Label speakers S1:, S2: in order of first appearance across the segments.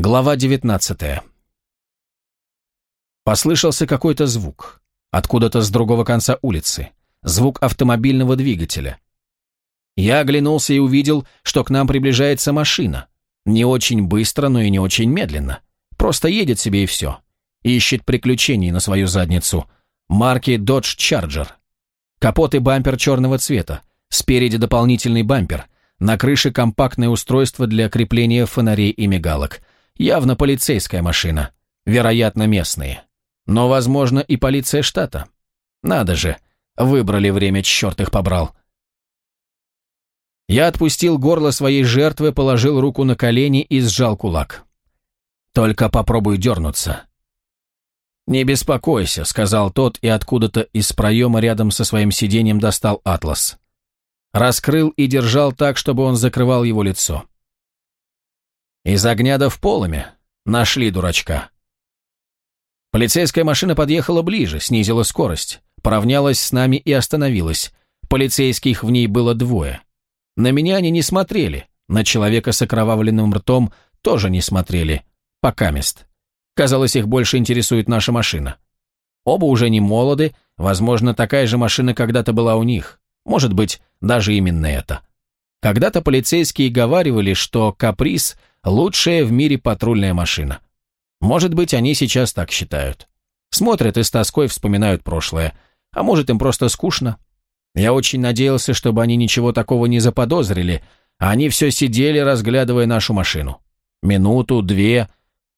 S1: Глава 19 Послышался какой-то звук. Откуда-то с другого конца улицы. Звук автомобильного двигателя. Я оглянулся и увидел, что к нам приближается машина. Не очень быстро, но и не очень медленно. Просто едет себе и все. Ищет приключений на свою задницу. Марки Dodge Charger. Капот и бампер черного цвета. Спереди дополнительный бампер. На крыше компактное устройство для крепления фонарей и мигалок. Явно полицейская машина. Вероятно, местные. Но, возможно, и полиция штата. Надо же, выбрали время, черт их побрал. Я отпустил горло своей жертвы, положил руку на колени и сжал кулак. Только попробуй дернуться. «Не беспокойся», — сказал тот, и откуда-то из проема рядом со своим сиденьем достал атлас. Раскрыл и держал так, чтобы он закрывал его лицо. «Из огня да в полыми. Нашли дурачка. Полицейская машина подъехала ближе, снизила скорость, поравнялась с нами и остановилась. Полицейских в ней было двое. На меня они не смотрели, на человека с окровавленным ртом тоже не смотрели. Пока мест. Казалось, их больше интересует наша машина. Оба уже не молоды, возможно, такая же машина когда-то была у них. Может быть, даже именно это. Когда-то полицейские говаривали, что «Каприз» — лучшая в мире патрульная машина. Может быть, они сейчас так считают. Смотрят и с тоской вспоминают прошлое. А может, им просто скучно. Я очень надеялся, чтобы они ничего такого не заподозрили, а они все сидели, разглядывая нашу машину. Минуту, две.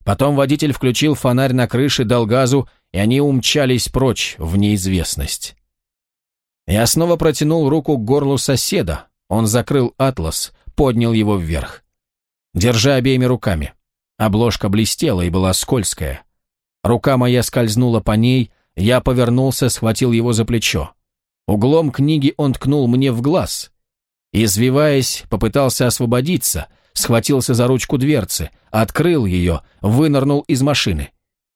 S1: Потом водитель включил фонарь на крыше, дал газу, и они умчались прочь в неизвестность. Я снова протянул руку к горлу соседа. Он закрыл атлас, поднял его вверх. Держа обеими руками. Обложка блестела и была скользкая. Рука моя скользнула по ней, я повернулся, схватил его за плечо. Углом книги он ткнул мне в глаз. Извиваясь, попытался освободиться, схватился за ручку дверцы, открыл ее, вынырнул из машины.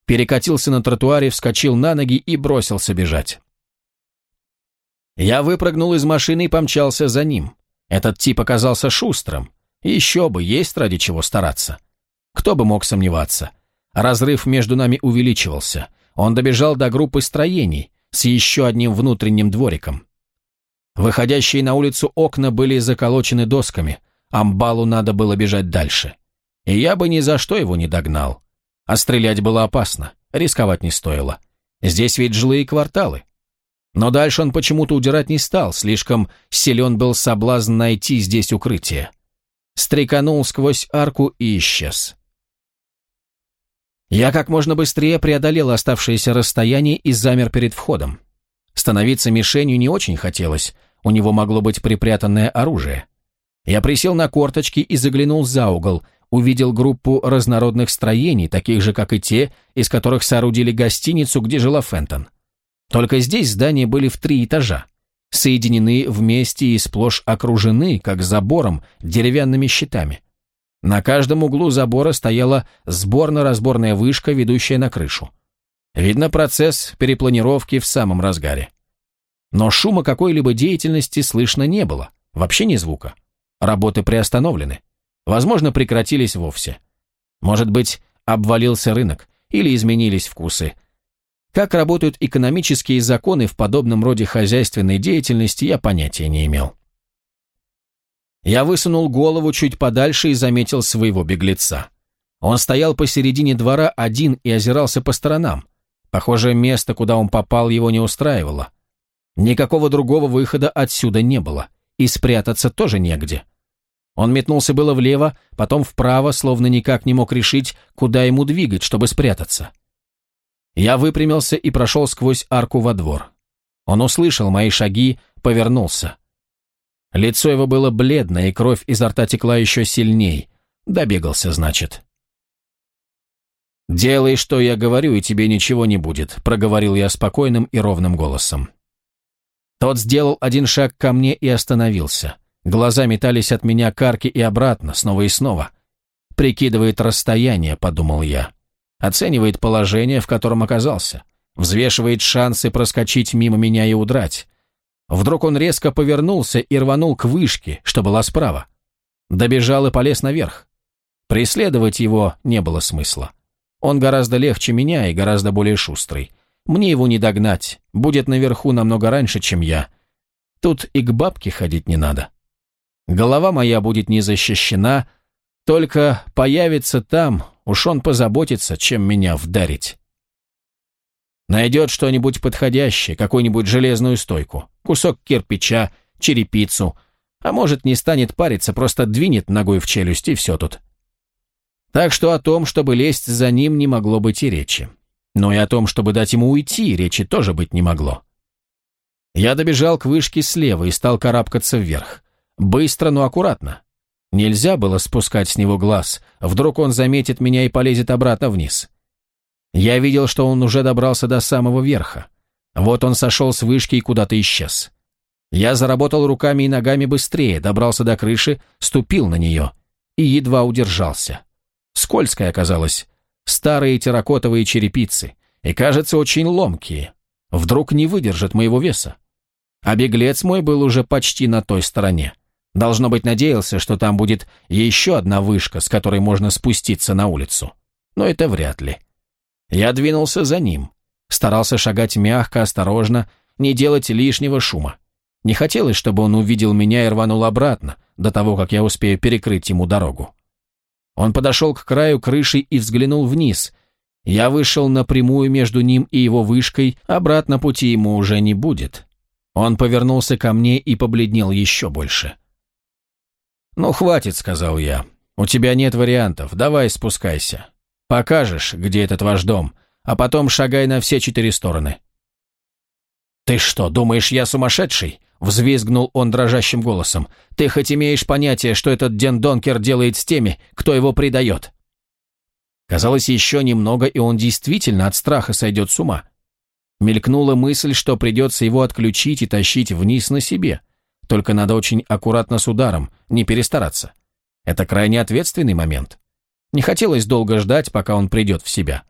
S1: Перекатился на тротуаре, вскочил на ноги и бросился бежать. Я выпрыгнул из машины и помчался за ним. Этот тип оказался шустрым. Еще бы, есть ради чего стараться. Кто бы мог сомневаться? Разрыв между нами увеличивался. Он добежал до группы строений с еще одним внутренним двориком. Выходящие на улицу окна были заколочены досками. Амбалу надо было бежать дальше. И я бы ни за что его не догнал. А стрелять было опасно, рисковать не стоило. Здесь ведь жилые кварталы. Но дальше он почему-то удирать не стал, слишком силен был соблазн найти здесь укрытие. Стреканул сквозь арку и исчез. Я как можно быстрее преодолел оставшееся расстояние и замер перед входом. Становиться мишенью не очень хотелось, у него могло быть припрятанное оружие. Я присел на корточки и заглянул за угол, увидел группу разнородных строений, таких же, как и те, из которых соорудили гостиницу, где жила Фентон. Только здесь здания были в три этажа, соединены вместе и сплошь окружены, как забором, деревянными щитами. На каждом углу забора стояла сборно-разборная вышка, ведущая на крышу. Видно, процесс перепланировки в самом разгаре. Но шума какой-либо деятельности слышно не было, вообще ни звука. Работы приостановлены. Возможно, прекратились вовсе. Может быть, обвалился рынок или изменились вкусы. Как работают экономические законы в подобном роде хозяйственной деятельности, я понятия не имел. Я высунул голову чуть подальше и заметил своего беглеца. Он стоял посередине двора один и озирался по сторонам. Похоже, место, куда он попал, его не устраивало. Никакого другого выхода отсюда не было, и спрятаться тоже негде. Он метнулся было влево, потом вправо, словно никак не мог решить, куда ему двигать, чтобы спрятаться. Я выпрямился и прошел сквозь арку во двор. Он услышал мои шаги, повернулся. Лицо его было бледное, и кровь изо рта текла еще сильней. Добегался, значит. «Делай, что я говорю, и тебе ничего не будет», — проговорил я спокойным и ровным голосом. Тот сделал один шаг ко мне и остановился. Глаза метались от меня к арке и обратно, снова и снова. «Прикидывает расстояние», — подумал я. Оценивает положение, в котором оказался. Взвешивает шансы проскочить мимо меня и удрать. Вдруг он резко повернулся и рванул к вышке, что была справа. Добежал и полез наверх. Преследовать его не было смысла. Он гораздо легче меня и гораздо более шустрый. Мне его не догнать, будет наверху намного раньше, чем я. Тут и к бабке ходить не надо. Голова моя будет не защищена, только появится там, уж он позаботится, чем меня вдарить. Найдет что-нибудь подходящее, какую-нибудь железную стойку, кусок кирпича, черепицу, а может не станет париться, просто двинет ногой в челюсть и все тут. Так что о том, чтобы лезть за ним, не могло быть и речи. Но и о том, чтобы дать ему уйти, речи тоже быть не могло. Я добежал к вышке слева и стал карабкаться вверх. Быстро, но аккуратно. Нельзя было спускать с него глаз, вдруг он заметит меня и полезет обратно вниз. Я видел, что он уже добрался до самого верха. Вот он сошел с вышки и куда-то исчез. Я заработал руками и ногами быстрее, добрался до крыши, ступил на нее и едва удержался. Скользкая оказалась, старые терракотовые черепицы, и, кажется, очень ломкие. Вдруг не выдержат моего веса. А беглец мой был уже почти на той стороне. Должно быть, надеялся, что там будет еще одна вышка, с которой можно спуститься на улицу. Но это вряд ли. Я двинулся за ним. Старался шагать мягко, осторожно, не делать лишнего шума. Не хотелось, чтобы он увидел меня и рванул обратно, до того, как я успею перекрыть ему дорогу. Он подошел к краю крыши и взглянул вниз. Я вышел напрямую между ним и его вышкой, обратно пути ему уже не будет. Он повернулся ко мне и побледнел еще больше. «Ну, хватит», — сказал я. «У тебя нет вариантов, давай спускайся. Покажешь, где этот ваш дом, а потом шагай на все четыре стороны». «Ты что, думаешь, я сумасшедший?» — взвизгнул он дрожащим голосом. «Ты хоть имеешь понятие, что этот Ден Донкер делает с теми, кто его предает?» Казалось, еще немного, и он действительно от страха сойдет с ума. Мелькнула мысль, что придется его отключить и тащить вниз на себе. Только надо очень аккуратно с ударом, не перестараться. Это крайне ответственный момент. Не хотелось долго ждать, пока он придет в себя.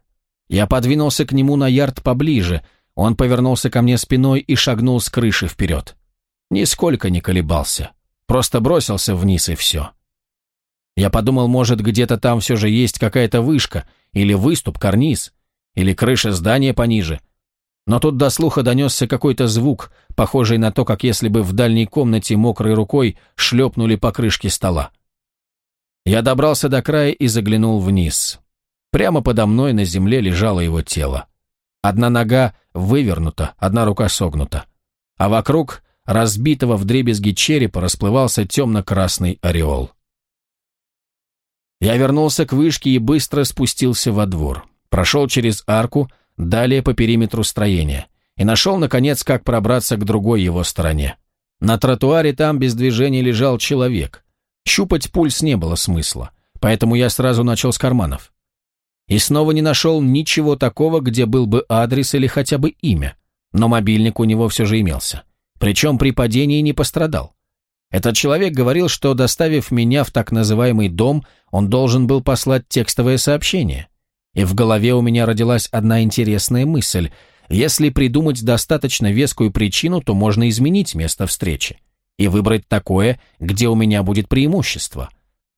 S1: Я подвинулся к нему на ярд поближе, он повернулся ко мне спиной и шагнул с крыши вперед. Нисколько не колебался, просто бросился вниз и все. Я подумал, может, где-то там все же есть какая-то вышка, или выступ, карниз, или крыша здания пониже. Но тут до слуха донесся какой-то звук, похожий на то, как если бы в дальней комнате мокрой рукой шлепнули по крышке стола. Я добрался до края и заглянул вниз. Прямо подо мной на земле лежало его тело. Одна нога вывернута, одна рука согнута. А вокруг разбитого вдребезги черепа расплывался темно-красный ореол. Я вернулся к вышке и быстро спустился во двор. Прошел через арку, далее по периметру строения. И нашел, наконец, как пробраться к другой его стороне. На тротуаре там без движения лежал человек. Щупать пульс не было смысла, поэтому я сразу начал с карманов. И снова не нашел ничего такого, где был бы адрес или хотя бы имя, но мобильник у него все же имелся. Причем при падении не пострадал. Этот человек говорил, что, доставив меня в так называемый дом, он должен был послать текстовое сообщение. И в голове у меня родилась одна интересная мысль. Если придумать достаточно вескую причину, то можно изменить место встречи и выбрать такое, где у меня будет преимущество.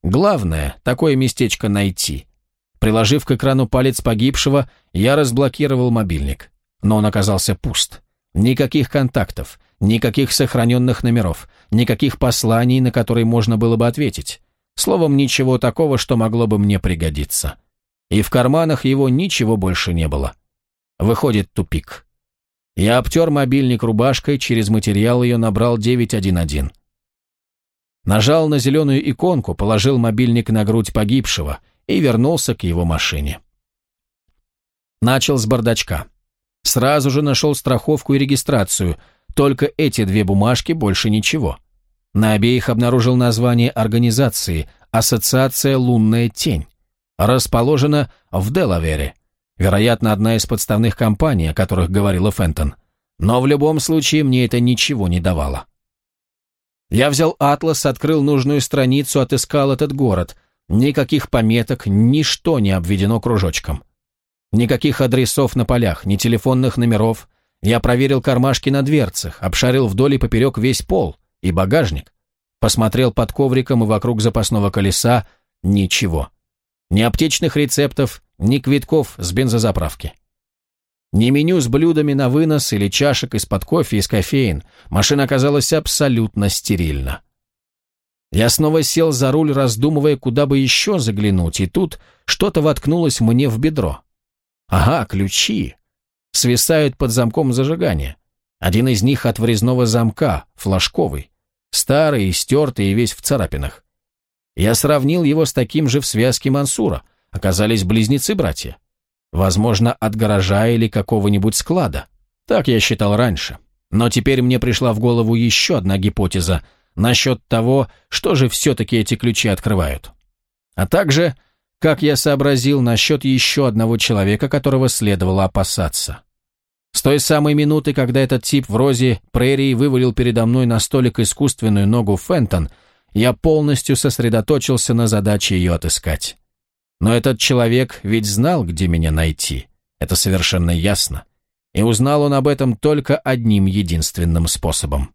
S1: Главное, такое местечко найти. Приложив к экрану палец погибшего, я разблокировал мобильник. Но он оказался пуст. Никаких контактов, никаких сохраненных номеров, никаких посланий, на которые можно было бы ответить. Словом, ничего такого, что могло бы мне пригодиться. И в карманах его ничего больше не было. Выходит тупик. Я обтер мобильник рубашкой, через материал ее набрал 911. Нажал на зеленую иконку, положил мобильник на грудь погибшего и вернулся к его машине. Начал с бардачка. Сразу же нашел страховку и регистрацию, только эти две бумажки, больше ничего. На обеих обнаружил название организации «Ассоциация Лунная Тень». Расположена в Делавере. Вероятно, одна из подставных компаний, о которых говорила Фентон. Но в любом случае мне это ничего не давало. Я взял атлас, открыл нужную страницу, отыскал этот город. Никаких пометок, ничто не обведено кружочком. Никаких адресов на полях, ни телефонных номеров. Я проверил кармашки на дверцах, обшарил вдоль и поперек весь пол и багажник. Посмотрел под ковриком и вокруг запасного колеса. Ничего. Ни аптечных рецептов, ни квитков с бензозаправки. Ни меню с блюдами на вынос или чашек из-под кофе из кофеин. Машина оказалась абсолютно стерильна. Я снова сел за руль, раздумывая, куда бы еще заглянуть, и тут что-то воткнулось мне в бедро. Ага, ключи. Свисают под замком зажигания. Один из них от врезного замка, флажковый. Старый, стертый и весь в царапинах. Я сравнил его с таким же в связке Мансура. Оказались близнецы-братья. Возможно, от гаража или какого-нибудь склада. Так я считал раньше. Но теперь мне пришла в голову еще одна гипотеза насчет того, что же все-таки эти ключи открывают. А также, как я сообразил, насчет еще одного человека, которого следовало опасаться. С той самой минуты, когда этот тип в розе прерии вывалил передо мной на столик искусственную ногу Фентон, я полностью сосредоточился на задаче ее отыскать. Но этот человек ведь знал, где меня найти. Это совершенно ясно. И узнал он об этом только одним единственным способом.